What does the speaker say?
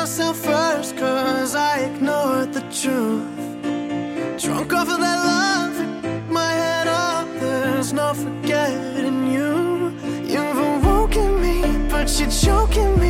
myself first, cause I ignored the truth. Drunk off of that love, my head up, there's no forgetting you. You've awoken me, but you're choking me